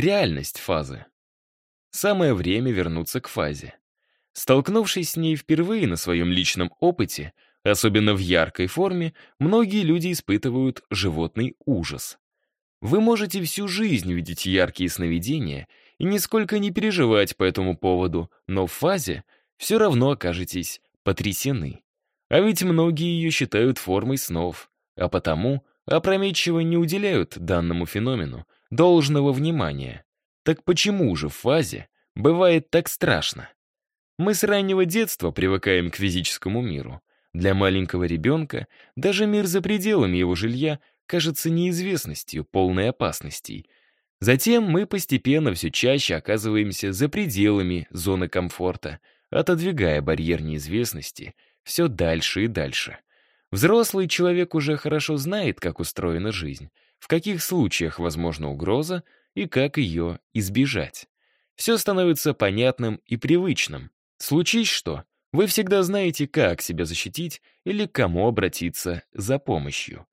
реальность фазы. Самое время вернуться к фазе. Столкнувшись с ней впервые на своем личном опыте, особенно в яркой форме, многие люди испытывают животный ужас. Вы можете всю жизнь видеть яркие сновидения и нисколько не переживать по этому поводу, но в фазе все равно окажетесь потрясены. А ведь многие ее считают формой снов, а потому опрометчиво не уделяют данному феномену должного внимания. Так почему же в фазе бывает так страшно? Мы с раннего детства привыкаем к физическому миру. Для маленького ребенка даже мир за пределами его жилья кажется неизвестностью, полной опасностей. Затем мы постепенно все чаще оказываемся за пределами зоны комфорта, отодвигая барьер неизвестности все дальше и дальше. Взрослый человек уже хорошо знает, как устроена жизнь, в каких случаях возможна угроза и как ее избежать. Все становится понятным и привычным. Случись что, вы всегда знаете, как себя защитить или к кому обратиться за помощью.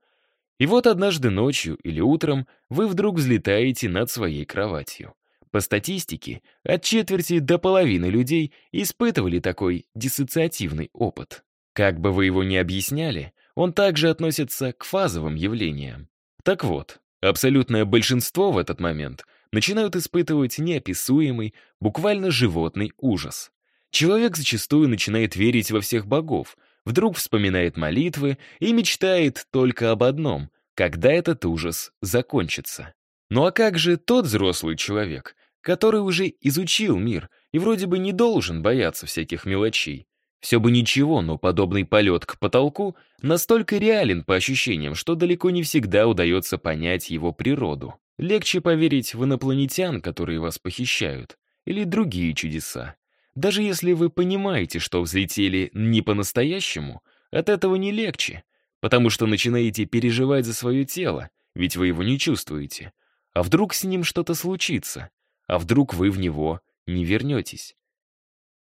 И вот однажды ночью или утром вы вдруг взлетаете над своей кроватью. По статистике, от четверти до половины людей испытывали такой диссоциативный опыт. Как бы вы его ни объясняли, он также относится к фазовым явлениям. Так вот, абсолютное большинство в этот момент начинают испытывать неописуемый, буквально животный ужас. Человек зачастую начинает верить во всех богов, вдруг вспоминает молитвы и мечтает только об одном — когда этот ужас закончится. Ну а как же тот взрослый человек, который уже изучил мир и вроде бы не должен бояться всяких мелочей? Все бы ничего, но подобный полет к потолку настолько реален по ощущениям, что далеко не всегда удается понять его природу. Легче поверить в инопланетян, которые вас похищают, или другие чудеса. Даже если вы понимаете, что взлетели не по-настоящему, от этого не легче, потому что начинаете переживать за свое тело, ведь вы его не чувствуете. А вдруг с ним что-то случится? А вдруг вы в него не вернетесь?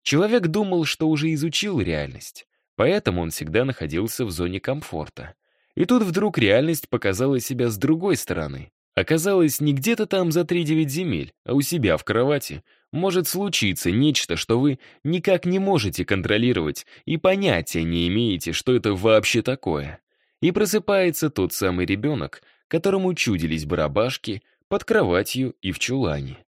Человек думал, что уже изучил реальность, поэтому он всегда находился в зоне комфорта. И тут вдруг реальность показала себя с другой стороны. Оказалось, не где-то там за 3-9 земель, а у себя в кровати может случиться нечто, что вы никак не можете контролировать и понятия не имеете, что это вообще такое. И просыпается тот самый ребенок, которому чудились барабашки под кроватью и в чулане.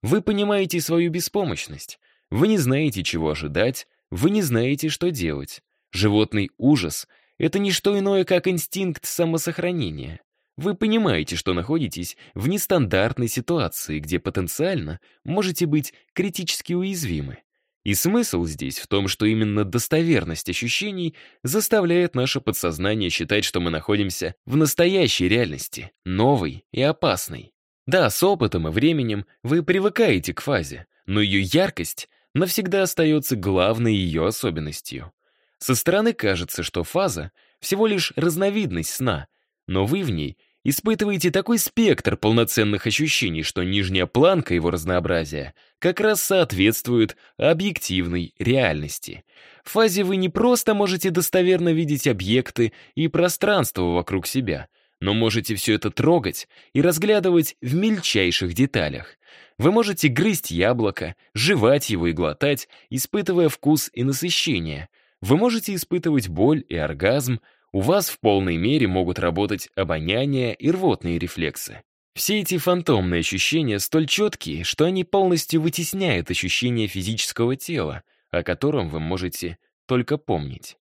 Вы понимаете свою беспомощность, вы не знаете, чего ожидать, вы не знаете, что делать. Животный ужас — это не что иное, как инстинкт самосохранения. Вы понимаете, что находитесь в нестандартной ситуации, где потенциально можете быть критически уязвимы. И смысл здесь в том, что именно достоверность ощущений заставляет наше подсознание считать, что мы находимся в настоящей реальности, новой и опасной. Да, с опытом и временем вы привыкаете к фазе, но ее яркость навсегда остается главной ее особенностью. Со стороны кажется, что фаза — всего лишь разновидность сна, но вы в ней испытываете такой спектр полноценных ощущений, что нижняя планка его разнообразия как раз соответствует объективной реальности. В фазе вы не просто можете достоверно видеть объекты и пространство вокруг себя, но можете все это трогать и разглядывать в мельчайших деталях. Вы можете грызть яблоко, жевать его и глотать, испытывая вкус и насыщение. Вы можете испытывать боль и оргазм, у вас в полной мере могут работать обоняние и рвотные рефлексы. Все эти фантомные ощущения столь четкие, что они полностью вытесняют ощущение физического тела, о котором вы можете только помнить.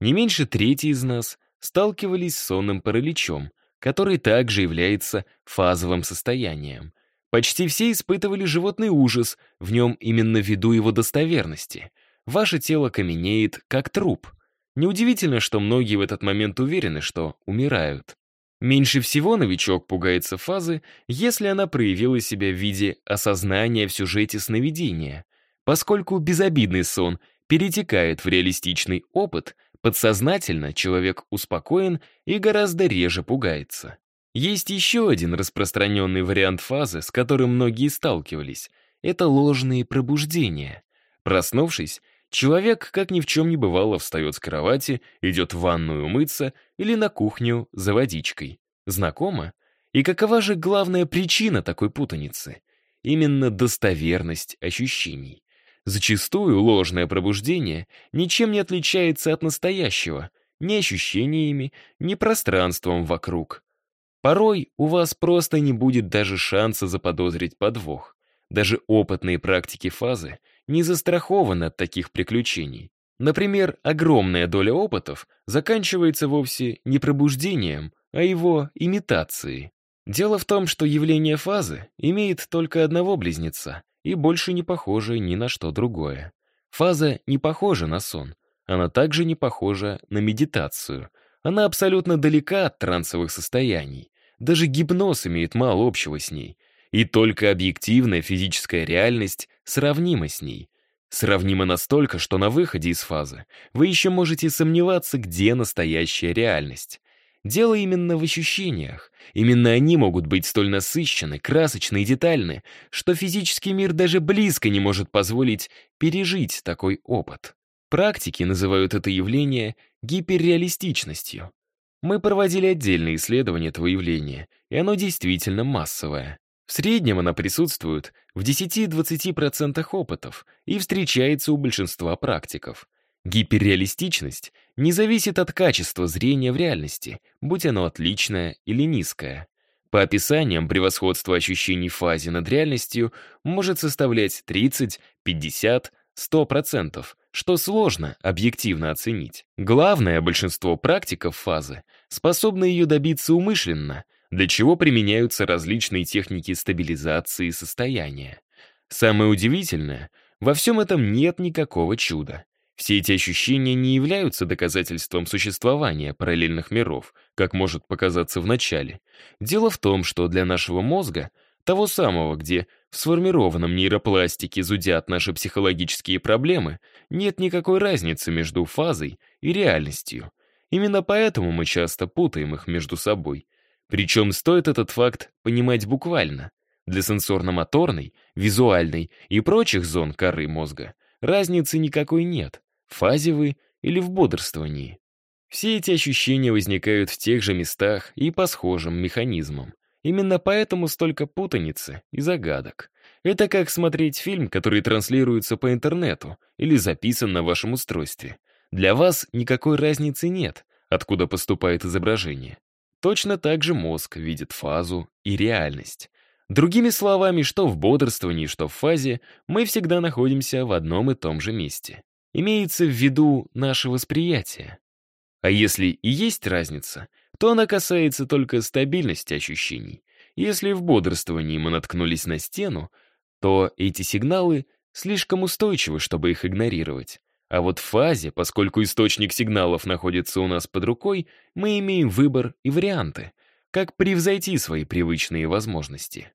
Не меньше трети из нас сталкивались с сонным параличом, который также является фазовым состоянием. Почти все испытывали животный ужас, в нем именно ввиду его достоверности. Ваше тело каменеет, как труп, Неудивительно, что многие в этот момент уверены, что умирают. Меньше всего новичок пугается фазы, если она проявила себя в виде осознания в сюжете сновидения. Поскольку безобидный сон перетекает в реалистичный опыт, подсознательно человек успокоен и гораздо реже пугается. Есть еще один распространенный вариант фазы, с которым многие сталкивались. Это ложные пробуждения. Проснувшись, Человек, как ни в чем не бывало, встает с кровати, идет в ванную умыться или на кухню за водичкой. Знакомо? И какова же главная причина такой путаницы? именно достоверность ощущений. Зачастую ложное пробуждение ничем не отличается от настоящего, ни ощущениями, ни пространством вокруг. Порой у вас просто не будет даже шанса заподозрить подвох. Даже опытные практики фазы не застрахованы от таких приключений. Например, огромная доля опытов заканчивается вовсе не пробуждением, а его имитацией. Дело в том, что явление фазы имеет только одного близнеца и больше не похоже ни на что другое. Фаза не похожа на сон. Она также не похожа на медитацию. Она абсолютно далека от трансовых состояний. Даже гипноз имеет мало общего с ней. И только объективная физическая реальность сравнима с ней. Сравнима настолько, что на выходе из фазы вы еще можете сомневаться, где настоящая реальность. Дело именно в ощущениях. Именно они могут быть столь насыщены, красочны и детальны, что физический мир даже близко не может позволить пережить такой опыт. Практики называют это явление гиперреалистичностью. Мы проводили отдельные исследования этого явления, и оно действительно массовое. В среднем она присутствует в 10-20% опытов и встречается у большинства практиков. Гиперреалистичность не зависит от качества зрения в реальности, будь оно отличное или низкое. По описаниям, превосходство ощущений фазе над реальностью может составлять 30, 50, 100%, что сложно объективно оценить. Главное, большинство практиков фазы способны ее добиться умышленно, для чего применяются различные техники стабилизации состояния. Самое удивительное, во всем этом нет никакого чуда. Все эти ощущения не являются доказательством существования параллельных миров, как может показаться в начале. Дело в том, что для нашего мозга, того самого, где в сформированном нейропластике зудят наши психологические проблемы, нет никакой разницы между фазой и реальностью. Именно поэтому мы часто путаем их между собой. Причем стоит этот факт понимать буквально. Для сенсорно-моторной, визуальной и прочих зон коры мозга разницы никакой нет фазе вы или в бодрствовании. Все эти ощущения возникают в тех же местах и по схожим механизмам. Именно поэтому столько путаницы и загадок. Это как смотреть фильм, который транслируется по интернету или записан на вашем устройстве. Для вас никакой разницы нет, откуда поступает изображение. Точно так же мозг видит фазу и реальность. Другими словами, что в бодрствовании, что в фазе, мы всегда находимся в одном и том же месте. Имеется в виду наше восприятие. А если и есть разница, то она касается только стабильности ощущений. Если в бодрствовании мы наткнулись на стену, то эти сигналы слишком устойчивы, чтобы их игнорировать. А вот в фазе, поскольку источник сигналов находится у нас под рукой, мы имеем выбор и варианты, как превзойти свои привычные возможности.